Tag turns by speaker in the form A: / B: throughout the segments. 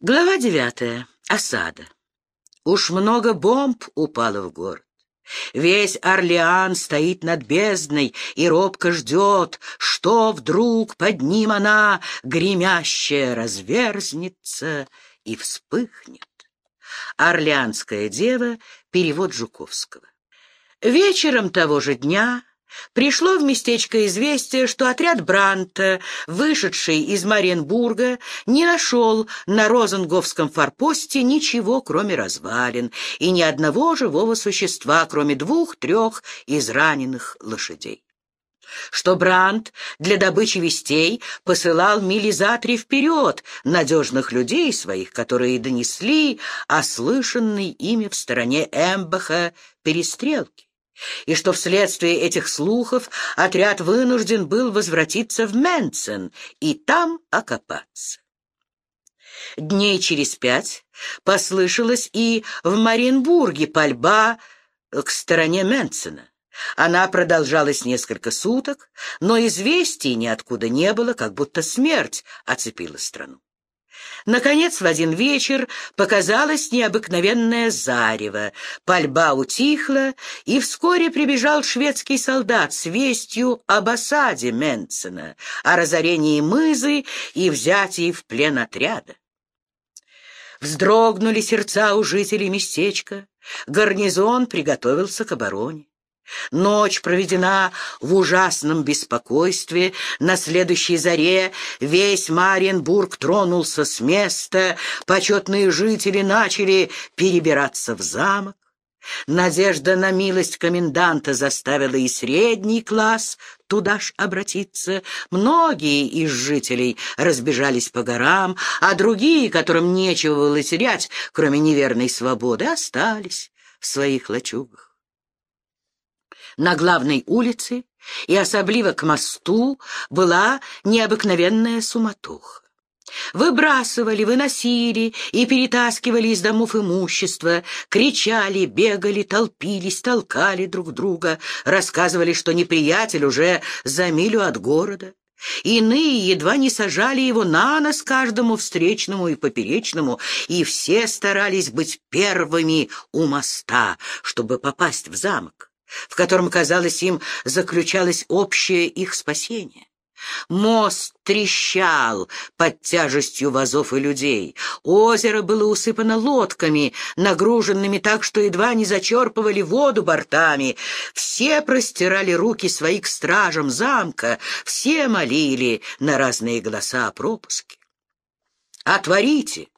A: Глава девятая. Осада. Уж много бомб упало в город. Весь Орлеан стоит над бездной и робко ждет, что вдруг под ним она, гремящая, разверзнется и вспыхнет. Орлеанская дева, перевод Жуковского. Вечером того же дня Пришло в местечко известие, что отряд Бранта, вышедший из Мариенбурга, не нашел на Розенговском форпосте ничего, кроме развалин, и ни одного живого существа, кроме двух-трех израненных лошадей. Что Брандт для добычи вестей посылал мили за три вперед надежных людей своих, которые донесли о слышанной ими в стороне Эмбаха перестрелке и что вследствие этих слухов отряд вынужден был возвратиться в Менцен и там окопаться. Дней через пять послышалась и в Маринбурге пальба к стороне Менцена. Она продолжалась несколько суток, но известий ниоткуда не было, как будто смерть оцепила страну. Наконец, в один вечер показалось необыкновенное зарево. Пальба утихла, и вскоре прибежал шведский солдат с вестью об осаде Менцена, о разорении мызы и взятии в плен отряда. Вздрогнули сердца у жителей местечка. Гарнизон приготовился к обороне. Ночь проведена в ужасном беспокойстве. На следующей заре весь Мариенбург тронулся с места. Почетные жители начали перебираться в замок. Надежда на милость коменданта заставила и средний класс туда ж обратиться. Многие из жителей разбежались по горам, а другие, которым нечего было терять, кроме неверной свободы, остались в своих лачугах на главной улице и особливо к мосту была необыкновенная суматоха. Выбрасывали, выносили и перетаскивали из домов имущество, кричали, бегали, толпились, толкали друг друга, рассказывали, что неприятель уже за милю от города. Иные едва не сажали его на нос каждому встречному и поперечному, и все старались быть первыми у моста, чтобы попасть в замок в котором, казалось им, заключалось общее их спасение. Мост трещал под тяжестью вазов и людей. Озеро было усыпано лодками, нагруженными так, что едва не зачерпывали воду бортами. Все простирали руки свои к стражам замка, все молили на разные голоса о пропуске. «Отворите!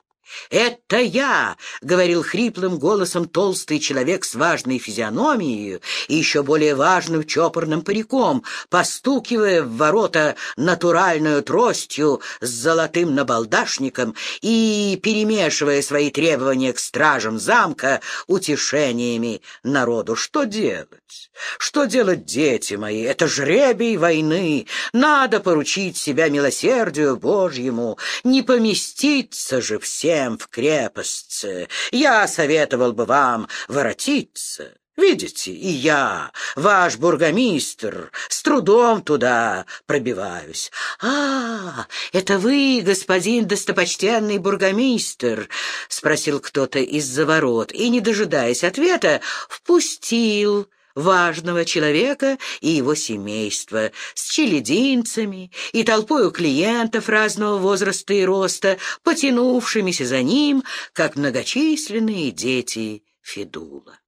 A: «Это я!» — говорил хриплым голосом толстый человек с важной физиономией и еще более важным чопорным париком, постукивая в ворота натуральную тростью с золотым набалдашником и перемешивая свои требования к стражам замка утешениями народу. «Что делать? Что делать, дети мои? Это жребий войны. Надо поручить себя милосердию Божьему. Не поместиться же всем всем в крепость. Я советовал бы вам воротиться. Видите, и я, ваш бургомистр, с трудом туда пробиваюсь. — А, это вы, господин достопочтенный бургомистр? — спросил кто-то из-за ворот, и, не дожидаясь ответа, впустил важного человека и его семейства, с челединцами и толпою клиентов разного возраста и роста, потянувшимися за ним, как многочисленные дети Федула.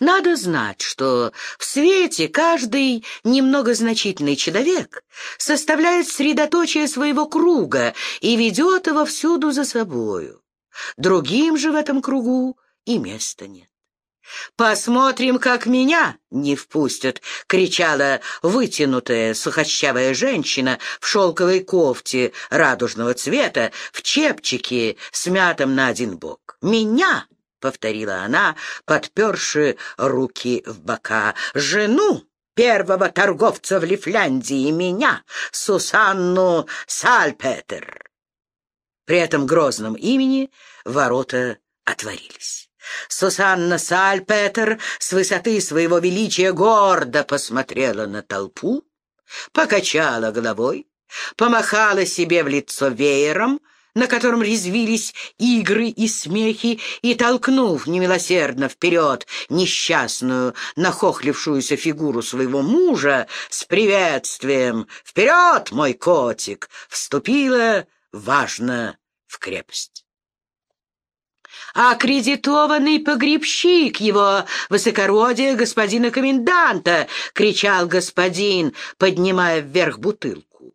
A: Надо знать, что в свете каждый немного значительный человек составляет средоточие своего круга и ведет его всюду за собою. Другим же в этом кругу и места нет. «Посмотрим, как меня не впустят!» — кричала вытянутая сухощавая женщина в шелковой кофте радужного цвета, в чепчике, смятом на один бок. «Меня!» — повторила она, подперши руки в бока. «Жену!» первого торговца в Лифляндии, меня, Сусанну Сальпетер. При этом грозном имени ворота отворились. Сусанна Сальпетер с высоты своего величия гордо посмотрела на толпу, покачала головой, помахала себе в лицо веером, на котором резвились игры и смехи, и, толкнув немилосердно вперед несчастную, нахохлившуюся фигуру своего мужа с приветствием «Вперед, мой котик!» вступила важно в крепость. «Аккредитованный погребщик его высокородия господина коменданта!» — кричал господин, поднимая вверх бутылку.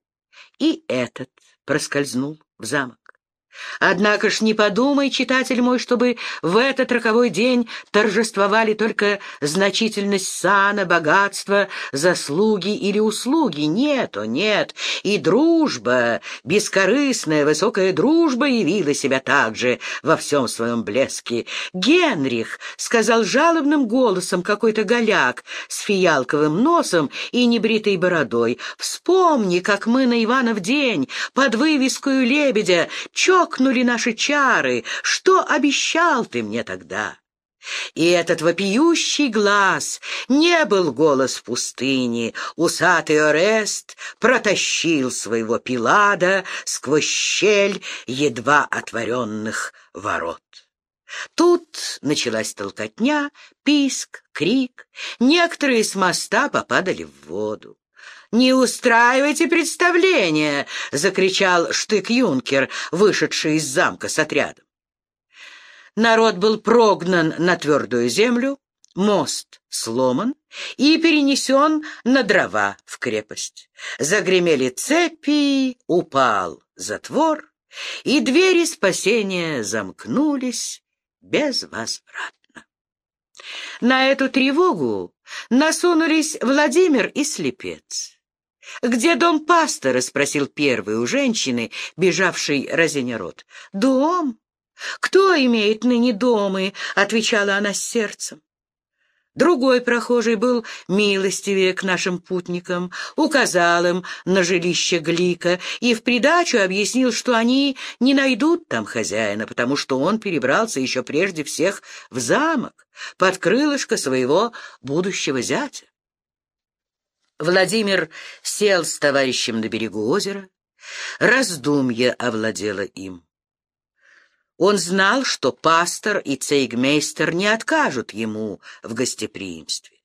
A: И этот проскользнул в замок. Однако ж не подумай, читатель мой, чтобы в этот роковой день торжествовали только значительность сана, богатства, заслуги или услуги. Нет, о нет, и дружба, бескорыстная, высокая дружба явила себя также во всем своем блеске. «Генрих», — сказал жалобным голосом какой-то голяк с фиялковым носом и небритой бородой, — «вспомни, как мы на Иванов день под вывескою лебедя чок лопнули наши чары, что обещал ты мне тогда? И этот вопиющий глаз не был голос в пустыне. Усатый Орест протащил своего Пилада сквозь щель едва отворенных ворот. Тут началась толкотня, писк, крик. Некоторые с моста попадали в воду. «Не устраивайте представление!» — закричал штык-юнкер, вышедший из замка с отрядом. Народ был прогнан на твердую землю, мост сломан и перенесен на дрова в крепость. Загремели цепи, упал затвор, и двери спасения замкнулись безвозвратно. На эту тревогу насунулись Владимир и Слепец. «Где дом пастора?» — спросил первый у женщины, бежавшей разиня рот. «Дом? Кто имеет ныне домы?» — отвечала она с сердцем. Другой прохожий был милостивее к нашим путникам, указал им на жилище Глика и в придачу объяснил, что они не найдут там хозяина, потому что он перебрался еще прежде всех в замок под крылышко своего будущего зятя. Владимир сел с товарищем на берегу озера. Раздумье овладело им. Он знал, что пастор и цейгмейстер не откажут ему в гостеприимстве.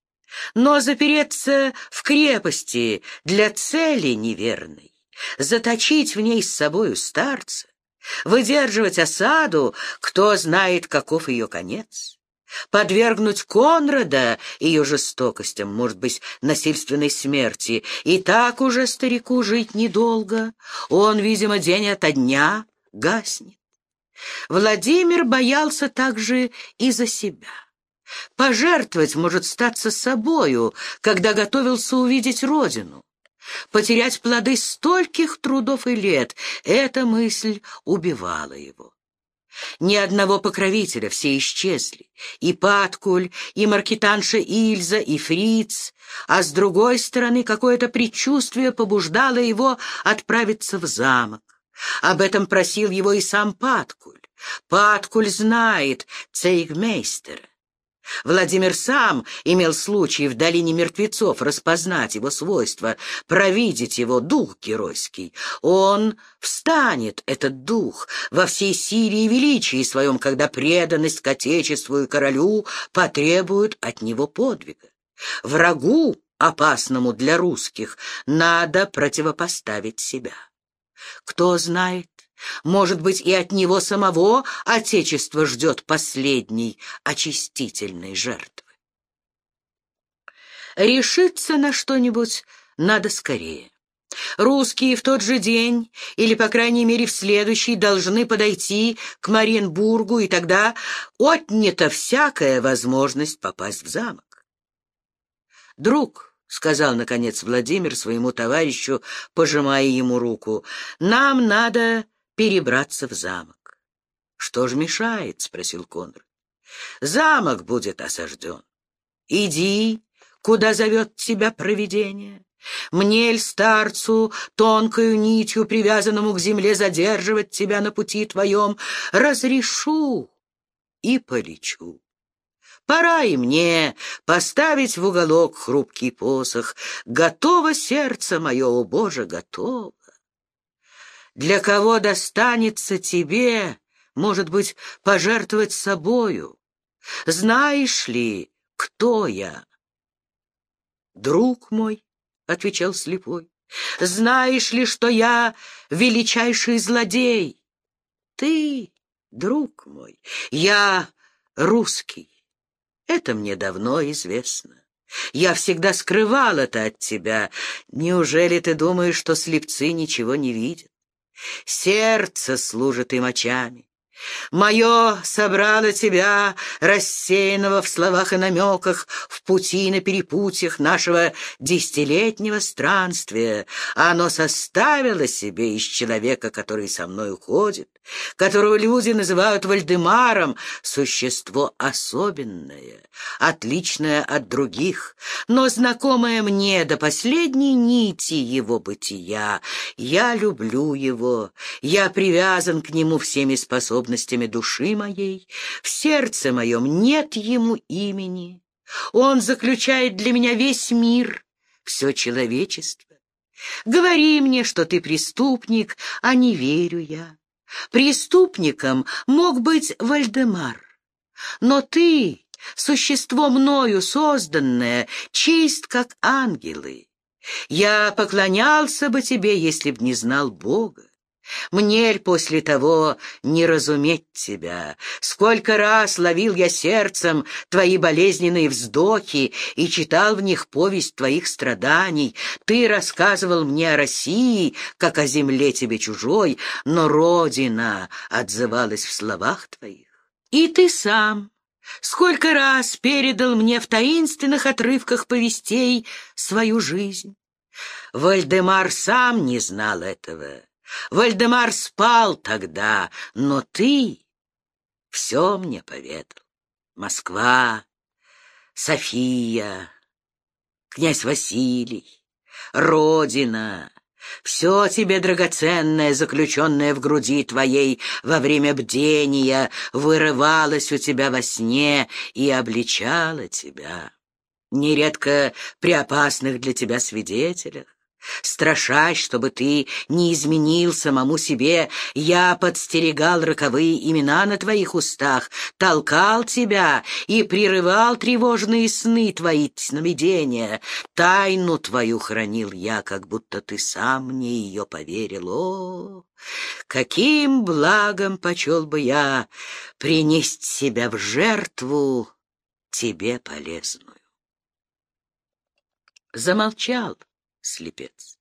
A: Но запереться в крепости для цели неверной, заточить в ней с собою старца, выдерживать осаду, кто знает, каков ее конец, подвергнуть Конрада ее жестокостям, может быть, насильственной смерти. И так уже старику жить недолго. Он, видимо, день ото дня гаснет. Владимир боялся также и за себя. Пожертвовать может статься собою, когда готовился увидеть родину. Потерять плоды стольких трудов и лет — эта мысль убивала его. Ни одного покровителя, все исчезли. И Паткуль, и Маркетанша Ильза, и Фриц. А с другой стороны, какое-то предчувствие побуждало его отправиться в замок. Об этом просил его и сам Паткуль. Паткуль знает цейгмейстера. Владимир сам имел случай в долине мертвецов распознать его свойства, провидеть его дух геройский. Он встанет, этот дух, во всей силе и величии своем, когда преданность к Отечеству и королю потребует от него подвига. Врагу, опасному для русских, надо противопоставить себя. Кто знает, может быть, и от него самого Отечество ждет последней очистительной жертвы. Решиться на что-нибудь надо скорее. Русские в тот же день, или, по крайней мере, в следующий, должны подойти к Мариенбургу, и тогда отнята всякая возможность попасть в замок. Друг, — сказал, наконец, Владимир своему товарищу, пожимая ему руку. — Нам надо перебраться в замок. — Что ж мешает? — спросил Конрад. — Замок будет осажден. Иди, куда зовет тебя провидение. Мне ль старцу, тонкою нитью, привязанному к земле, задерживать тебя на пути твоем, разрешу и полечу. Пора и мне поставить в уголок хрупкий посох. Готово сердце мое, о Боже, готово. Для кого достанется тебе, может быть, пожертвовать собою. Знаешь ли, кто я? Друг мой, — отвечал слепой, — знаешь ли, что я величайший злодей? Ты, друг мой, я русский. Это мне давно известно. Я всегда скрывал это от тебя. Неужели ты думаешь, что слепцы ничего не видят? Сердце служит им очами. Мое собрало тебя, рассеянного в словах и намеках, в пути на перепутьях нашего десятилетнего странствия. Оно составило себе из человека, который со мной уходит, которого люди называют Вальдемаром, существо особенное, отличное от других, но знакомое мне до последней нити его бытия. Я люблю его, я привязан к нему всеми способностями души моей, в сердце моем нет ему имени. Он заключает для меня весь мир, все человечество. Говори мне, что ты преступник, а не верю я. Преступником мог быть Вальдемар. Но ты, существо мною созданное, чист, как ангелы. Я поклонялся бы тебе, если б не знал Бога. Мне после того не разуметь тебя. Сколько раз ловил я сердцем твои болезненные вздохи и читал в них повесть твоих страданий. Ты рассказывал мне о России, как о земле тебе чужой, но Родина отзывалась в словах твоих. И ты сам сколько раз передал мне в таинственных отрывках повестей свою жизнь. Вальдемар сам не знал этого. Вальдемар спал тогда, но ты все мне поведал. Москва, София, князь Василий, Родина, все тебе драгоценное, заключенное в груди твоей во время бдения, вырывалось у тебя во сне и обличало тебя. Нередко при опасных для тебя свидетелях, Страшась, чтобы ты не изменил самому себе, я подстерегал роковые имена на твоих устах, толкал тебя и прерывал тревожные сны твои сновидения. Тайну твою хранил я, как будто ты сам мне ее поверил. О, каким благом почел бы я принести себя в жертву тебе полезную. Замолчал слепец.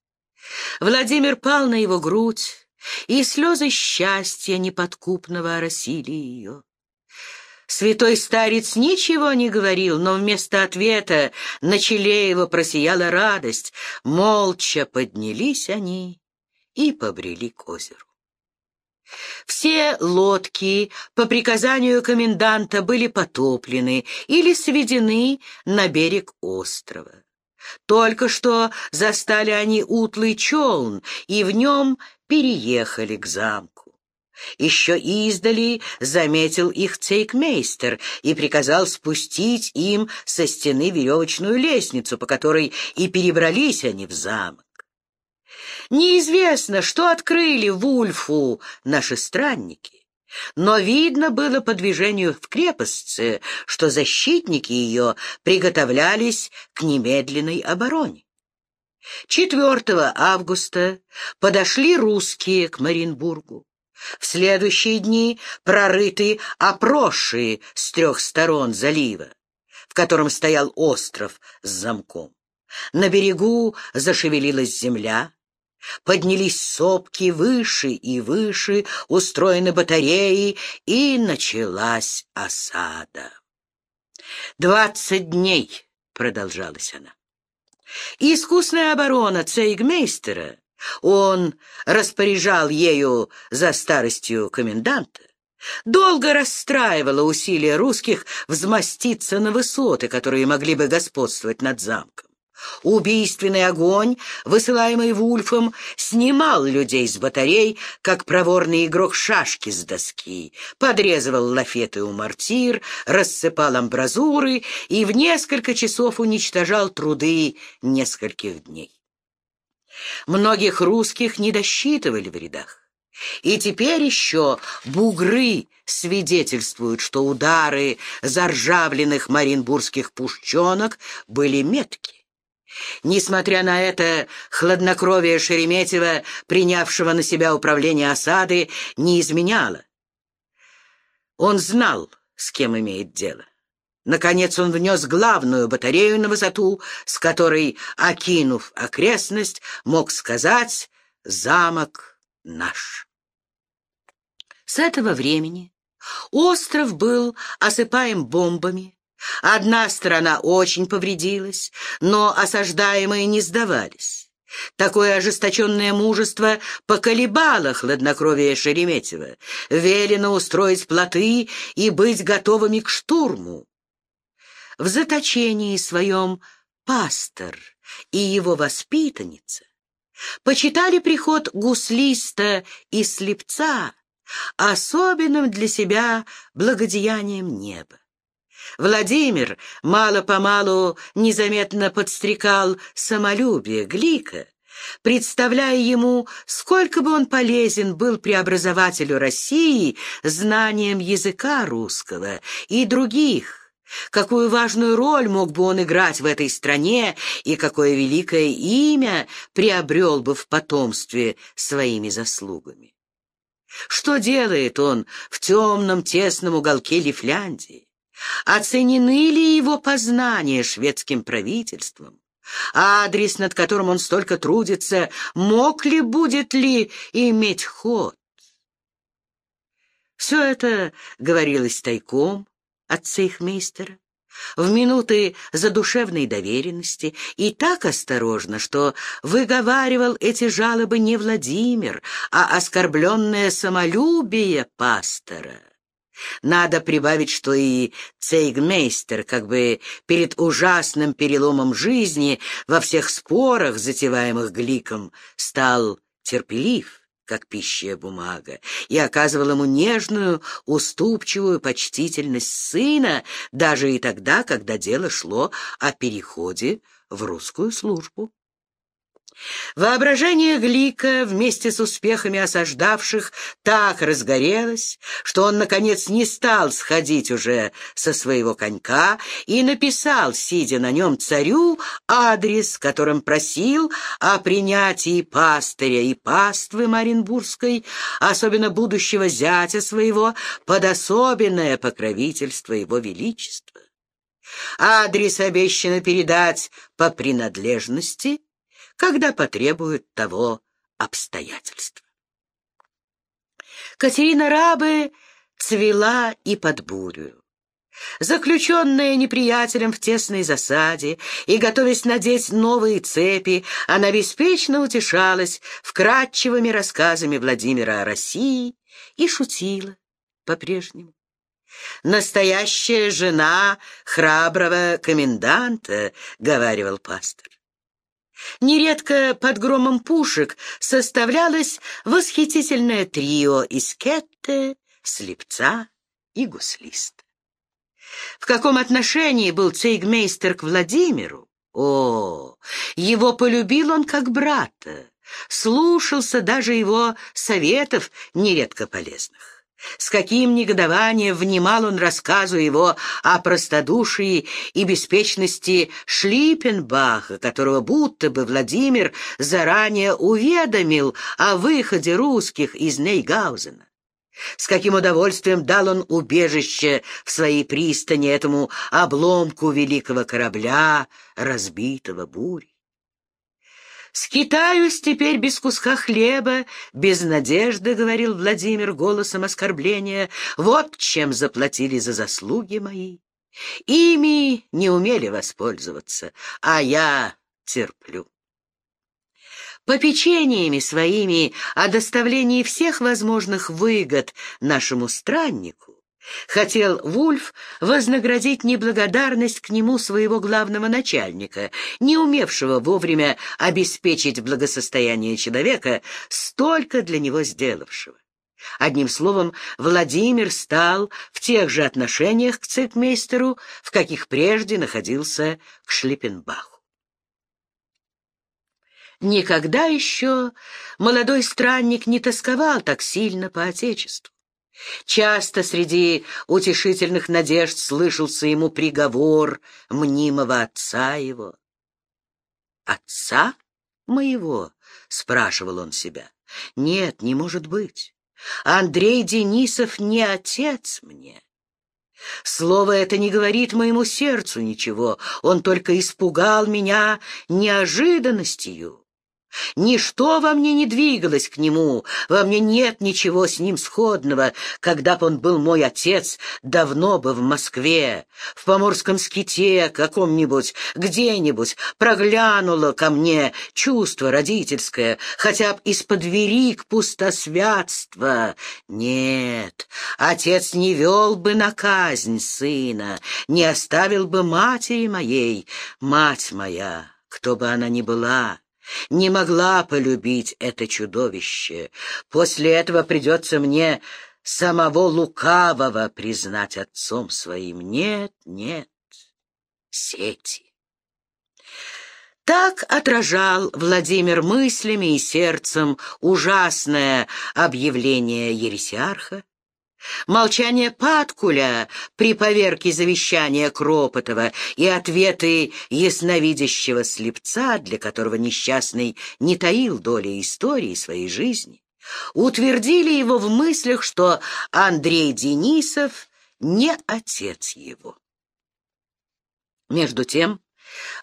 A: Владимир пал на его грудь, и слезы счастья неподкупного оросили ее. Святой старец ничего не говорил, но вместо ответа на челе его просияла радость. Молча поднялись они и побрели к озеру. Все лодки по приказанию коменданта были потоплены или сведены на берег острова. Только что застали они утлый челн, и в нем переехали к замку. Еще издали заметил их цейкмейстер и приказал спустить им со стены веревочную лестницу, по которой и перебрались они в замок. Неизвестно, что открыли Вульфу наши странники. Но видно было по движению в крепостце, что защитники ее приготовлялись к немедленной обороне. 4 августа подошли русские к Маринбургу. В следующие дни прорыты опроши с трех сторон залива, в котором стоял остров с замком. На берегу зашевелилась земля, Поднялись сопки выше и выше, устроены батареи, и началась осада. Двадцать дней продолжалась она. искусная оборона цейгмейстера, он распоряжал ею за старостью коменданта, долго расстраивала усилия русских взмоститься на высоты, которые могли бы господствовать над замком. Убийственный огонь, высылаемый Вульфом, снимал людей с батарей, как проворный игрок шашки с доски, подрезывал лафеты у мортир, рассыпал амбразуры и в несколько часов уничтожал труды нескольких дней. Многих русских не досчитывали в рядах. И теперь еще бугры свидетельствуют, что удары заржавленных маринбургских пушченок были метки. Несмотря на это, хладнокровие Шереметьева, принявшего на себя управление осады, не изменяло. Он знал, с кем имеет дело. Наконец он внес главную батарею на высоту, с которой, окинув окрестность, мог сказать «Замок наш». С этого времени остров был осыпаем бомбами, Одна сторона очень повредилась, но осаждаемые не сдавались. Такое ожесточенное мужество поколебало хладнокровие Шереметьева. Велено устроить плоты и быть готовыми к штурму. В заточении своем пастор и его воспитанница почитали приход гуслиста и слепца особенным для себя благодеянием неба. Владимир мало-помалу незаметно подстрекал самолюбие Глика, представляя ему, сколько бы он полезен был преобразователю России знанием языка русского и других, какую важную роль мог бы он играть в этой стране и какое великое имя приобрел бы в потомстве своими заслугами. Что делает он в темном тесном уголке Лифляндии? Оценены ли его познания шведским правительством? Адрес, над которым он столько трудится, мог ли, будет ли иметь ход? Все это говорилось тайком от цейхмейстера, в минуты задушевной доверенности и так осторожно, что выговаривал эти жалобы не Владимир, а оскорбленное самолюбие пастора. Надо прибавить, что и цейгмейстер, как бы перед ужасным переломом жизни во всех спорах, затеваемых Гликом, стал терпелив, как пищая бумага, и оказывал ему нежную, уступчивую почтительность сына, даже и тогда, когда дело шло о переходе в русскую службу. Воображение Глика вместе с успехами осаждавших так разгорелось, что он, наконец, не стал сходить уже со своего конька и написал, сидя на нем царю, адрес, которым просил о принятии пастыря и паствы Маринбургской, особенно будущего зятя своего, под особенное покровительство его величества. Адрес обещано передать по принадлежности — когда потребуют того обстоятельства. Катерина Рабы цвела и под бурю. Заключенная неприятелем в тесной засаде и готовясь надеть новые цепи, она беспечно утешалась вкрадчивыми рассказами Владимира о России и шутила по-прежнему. «Настоящая жена храброго коменданта», — говаривал пастор. Нередко под громом пушек составлялось восхитительное трио из кетте, слепца и гуслиста. В каком отношении был цейгмейстер к Владимиру? О, его полюбил он как брата, слушался даже его советов, нередко полезных. С каким негодованием внимал он рассказу его о простодушии и беспечности Шлиппенбаха, которого будто бы Владимир заранее уведомил о выходе русских из Нейгаузена. С каким удовольствием дал он убежище в своей пристани этому обломку великого корабля, разбитого бурей. «Скитаюсь теперь без куска хлеба, без надежды», — говорил Владимир голосом оскорбления. «Вот чем заплатили за заслуги мои. Ими не умели воспользоваться, а я терплю». Попечениями своими о доставлении всех возможных выгод нашему страннику Хотел Вульф вознаградить неблагодарность к нему своего главного начальника, не умевшего вовремя обеспечить благосостояние человека, столько для него сделавшего. Одним словом, Владимир стал в тех же отношениях к цехмейстеру, в каких прежде находился к Шлиппенбаху. Никогда еще молодой странник не тосковал так сильно по Отечеству. Часто среди утешительных надежд слышался ему приговор мнимого отца его. «Отца моего?» — спрашивал он себя. «Нет, не может быть. Андрей Денисов не отец мне. Слово это не говорит моему сердцу ничего, он только испугал меня неожиданностью». Ничто во мне не двигалось к нему, во мне нет ничего с ним сходного. Когда б он был мой отец, давно бы в Москве, в поморском ските каком-нибудь, где-нибудь проглянуло ко мне чувство родительское, хотя б из-под верик пустосвятства. Нет, отец не вел бы на казнь сына, не оставил бы матери моей, мать моя, кто бы она ни была, не могла полюбить это чудовище. После этого придется мне самого лукавого признать отцом своим. Нет, нет, сети. Так отражал Владимир мыслями и сердцем ужасное объявление ересиарха, Молчание Паткуля при поверке завещания Кропотова и ответы ясновидящего слепца, для которого несчастный не таил доли истории своей жизни, утвердили его в мыслях, что Андрей Денисов не отец его. Между тем,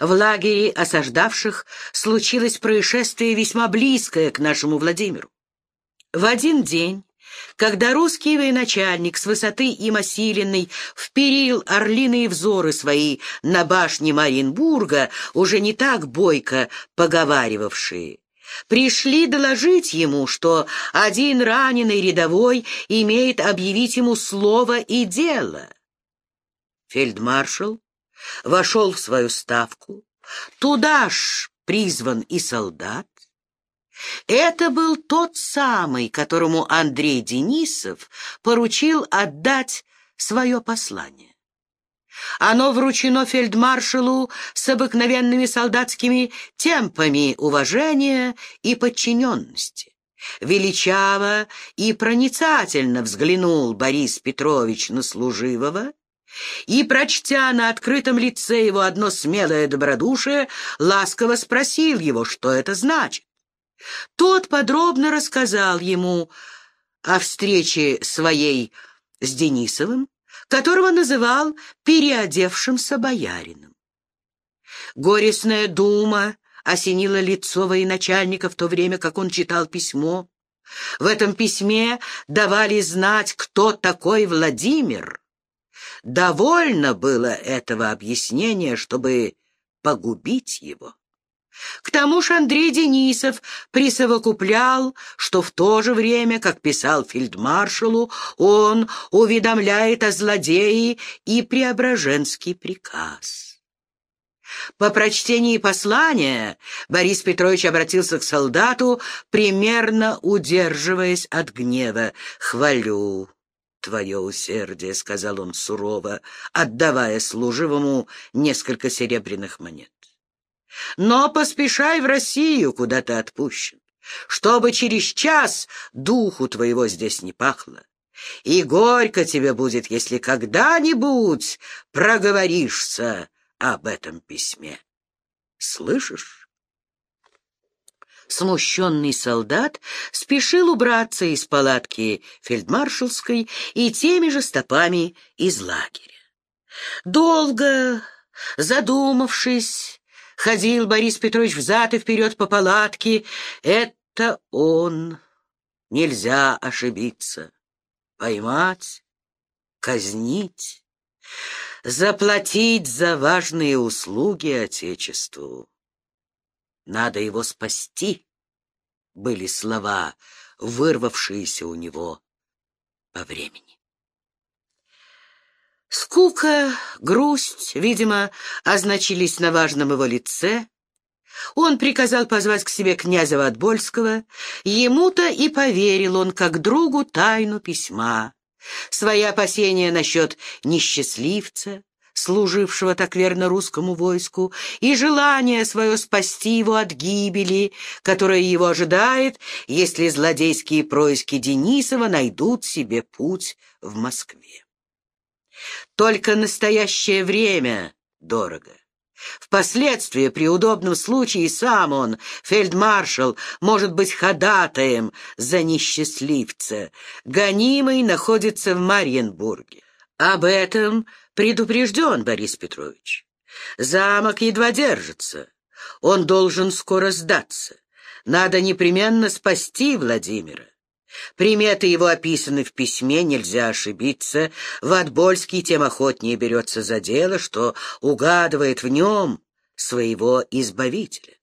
A: в лагере осаждавших случилось происшествие весьма близкое к нашему Владимиру. В один день когда русский военачальник с высоты им осиленной вперил орлиные взоры свои на башне Мариенбурга, уже не так бойко поговаривавшие, пришли доложить ему, что один раненый рядовой имеет объявить ему слово и дело. Фельдмаршал вошел в свою ставку, туда ж призван и солдат, это был тот самый, которому Андрей Денисов поручил отдать свое послание. Оно вручено фельдмаршалу с обыкновенными солдатскими темпами уважения и подчиненности. Величаво и проницательно взглянул Борис Петрович на служивого и, прочтя на открытом лице его одно смелое добродушие, ласково спросил его, что это значит. Тот подробно рассказал ему о встрече своей с Денисовым, которого называл переодевшимся боярином. Горестная дума осенила лицо военачальника в то время, как он читал письмо. В этом письме давали знать, кто такой Владимир. Довольно было этого объяснения, чтобы погубить его. К тому же Андрей Денисов присовокуплял, что в то же время, как писал фельдмаршалу, он уведомляет о злодее и Преображенский приказ. По прочтении послания Борис Петрович обратился к солдату, примерно удерживаясь от гнева. «Хвалю твое усердие», — сказал он сурово, отдавая служивому несколько серебряных монет. Но поспешай в Россию, куда ты отпущен, чтобы через час духу твоего здесь не пахло. И горько тебе будет, если когда-нибудь проговоришься об этом письме. Слышишь? Смущенный солдат спешил убраться из палатки фельдмаршалской и теми же стопами из лагеря. Долго, задумавшись, Ходил Борис Петрович взад и вперед по палатке. Это он. Нельзя ошибиться. Поймать, казнить, заплатить за важные услуги Отечеству. Надо его спасти, были слова, вырвавшиеся у него по времени. Скука, грусть, видимо, означились на важном его лице. Он приказал позвать к себе князя Ватбольского. Ему-то и поверил он, как другу, тайну письма. Свои опасения насчет несчастливца, служившего так верно русскому войску, и желание свое спасти его от гибели, которая его ожидает, если злодейские происки Денисова найдут себе путь в Москве. Только настоящее время дорого. Впоследствии, при удобном случае, сам он, фельдмаршал, может быть ходатаем за несчастливца. Гонимый находится в Марьенбурге. Об этом предупрежден Борис Петрович. Замок едва держится. Он должен скоро сдаться. Надо непременно спасти Владимира. Приметы его описаны в письме, нельзя ошибиться. Ватбольский тем охотнее берется за дело, что угадывает в нем своего избавителя.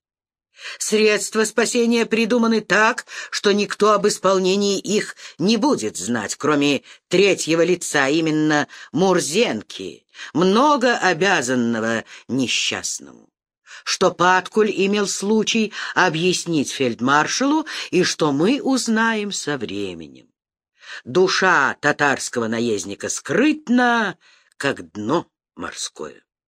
A: Средства спасения придуманы так, что никто об исполнении их не будет знать, кроме третьего лица, именно Мурзенки, много обязанного несчастному что Паткуль имел случай объяснить фельдмаршалу и что мы узнаем со временем. Душа татарского наездника скрытна, как дно морское.